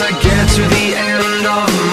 I get to the end of